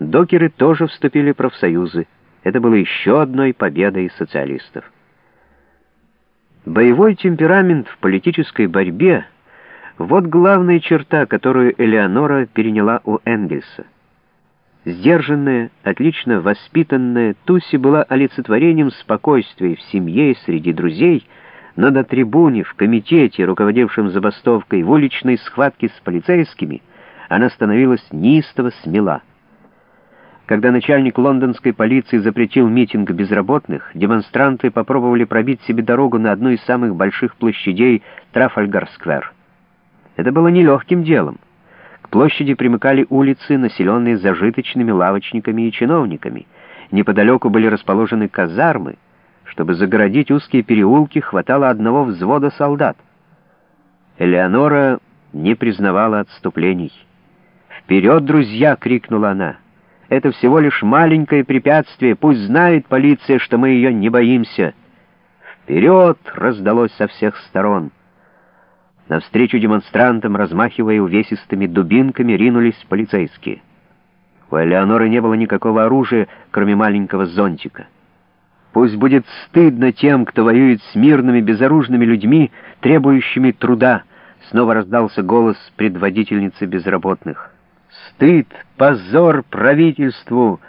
Докеры тоже вступили в профсоюзы. Это было еще одной победой социалистов. Боевой темперамент в политической борьбе — вот главная черта, которую Элеонора переняла у Энгельса. Сдержанная, отлично воспитанная, Туси была олицетворением спокойствия в семье и среди друзей, но на трибуне, в комитете, руководившем забастовкой, в уличной схватке с полицейскими, она становилась неистово смела. Когда начальник лондонской полиции запретил митинг безработных, демонстранты попробовали пробить себе дорогу на одну из самых больших площадей Трафальгар-сквер. Это было нелегким делом. К площади примыкали улицы, населенные зажиточными лавочниками и чиновниками. Неподалеку были расположены казармы. Чтобы загородить узкие переулки, хватало одного взвода солдат. Элеонора не признавала отступлений. «Вперед, друзья!» — крикнула она. Это всего лишь маленькое препятствие. Пусть знает полиция, что мы ее не боимся. «Вперед!» — раздалось со всех сторон. Навстречу демонстрантам, размахивая увесистыми дубинками, ринулись полицейские. У Элеоноры не было никакого оружия, кроме маленького зонтика. Пусть будет стыдно тем, кто воюет с мирными, безоружными людьми, требующими труда, снова раздался голос предводительницы безработных. Стыд, позор правительству!»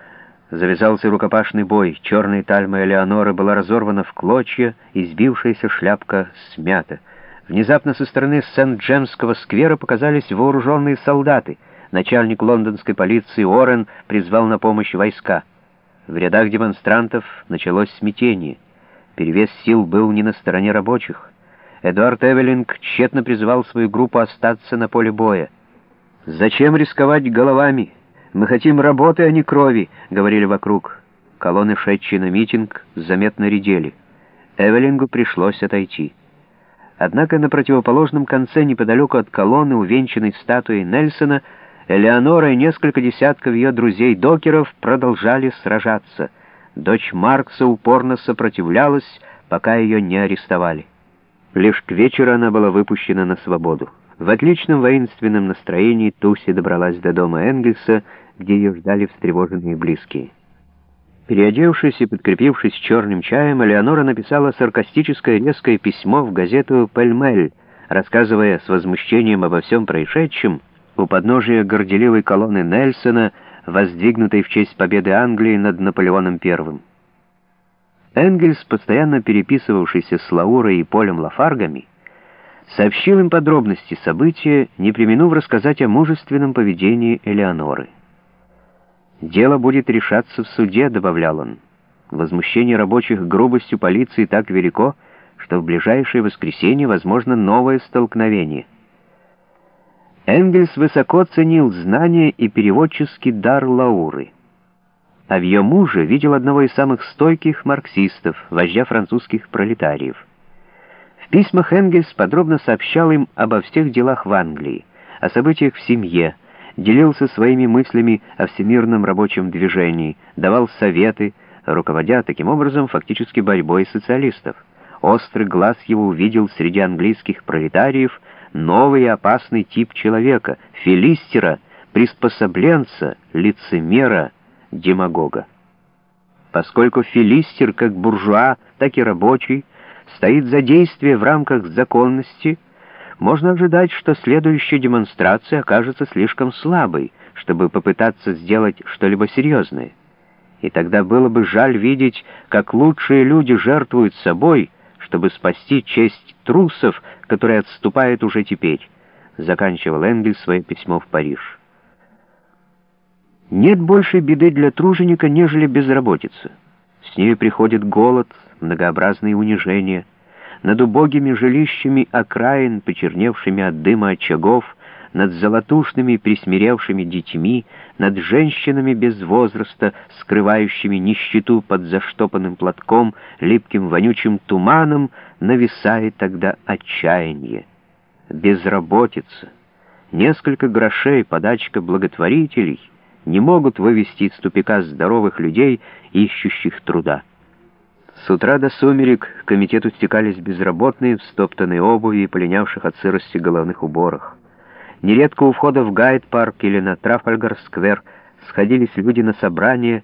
Завязался рукопашный бой. Черная тальма Элеоноры была разорвана в клочья, и сбившаяся шляпка смята. Внезапно со стороны Сент-Джемского сквера показались вооруженные солдаты. Начальник лондонской полиции Орен призвал на помощь войска. В рядах демонстрантов началось смятение. Перевес сил был не на стороне рабочих. Эдуард Эвелинг тщетно призывал свою группу остаться на поле боя. «Зачем рисковать головами? Мы хотим работы, а не крови», — говорили вокруг. Колонны, шедшие на митинг, заметно редели. Эвелингу пришлось отойти. Однако на противоположном конце, неподалеку от колонны, увенчанной статуей Нельсона, Элеонора и несколько десятков ее друзей-докеров продолжали сражаться. Дочь Маркса упорно сопротивлялась, пока ее не арестовали. Лишь к вечеру она была выпущена на свободу. В отличном воинственном настроении Туси добралась до дома Энгельса, где ее ждали встревоженные близкие. Переодевшись и подкрепившись черным чаем, Элеонора написала саркастическое резкое письмо в газету «Пельмель», рассказывая с возмущением обо всем происшедшем у подножия горделивой колонны Нельсона, воздвигнутой в честь победы Англии над Наполеоном I. Энгельс, постоянно переписывавшийся с Лаурой и Полем Лафаргами, сообщил им подробности события, не применув рассказать о мужественном поведении Элеоноры. «Дело будет решаться в суде», — добавлял он. «Возмущение рабочих грубостью полиции так велико, что в ближайшее воскресенье возможно новое столкновение». Энгельс высоко ценил знания и переводческий дар Лауры. А в ее муже видел одного из самых стойких марксистов, вождя французских пролетариев письмах Энгельс подробно сообщал им обо всех делах в Англии, о событиях в семье, делился своими мыслями о всемирном рабочем движении, давал советы, руководя таким образом фактически борьбой социалистов. Острый глаз его увидел среди английских пролетариев новый опасный тип человека, филистера, приспособленца, лицемера, демагога. Поскольку филистер, как буржуа, так и рабочий, стоит за действие в рамках законности, можно ожидать, что следующая демонстрация окажется слишком слабой, чтобы попытаться сделать что-либо серьезное. И тогда было бы жаль видеть, как лучшие люди жертвуют собой, чтобы спасти честь трусов, которые отступают уже теперь, заканчивал Энгель свое письмо в Париж. Нет большей беды для труженика, нежели безработица. С ней приходит голод, многообразные унижения. Над убогими жилищами окраин, почерневшими от дыма очагов, над золотушными присмиревшими детьми, над женщинами без возраста, скрывающими нищету под заштопанным платком, липким вонючим туманом, нависает тогда отчаяние. Безработица, несколько грошей, подачка благотворителей не могут вывести из тупика здоровых людей, ищущих труда. С утра до сумерек к комитету стекались безработные в стоптанной обуви и полинявших от сырости головных уборах. Нередко у входа в Гайд-парк или на Трафальгар-сквер сходились люди на собрания,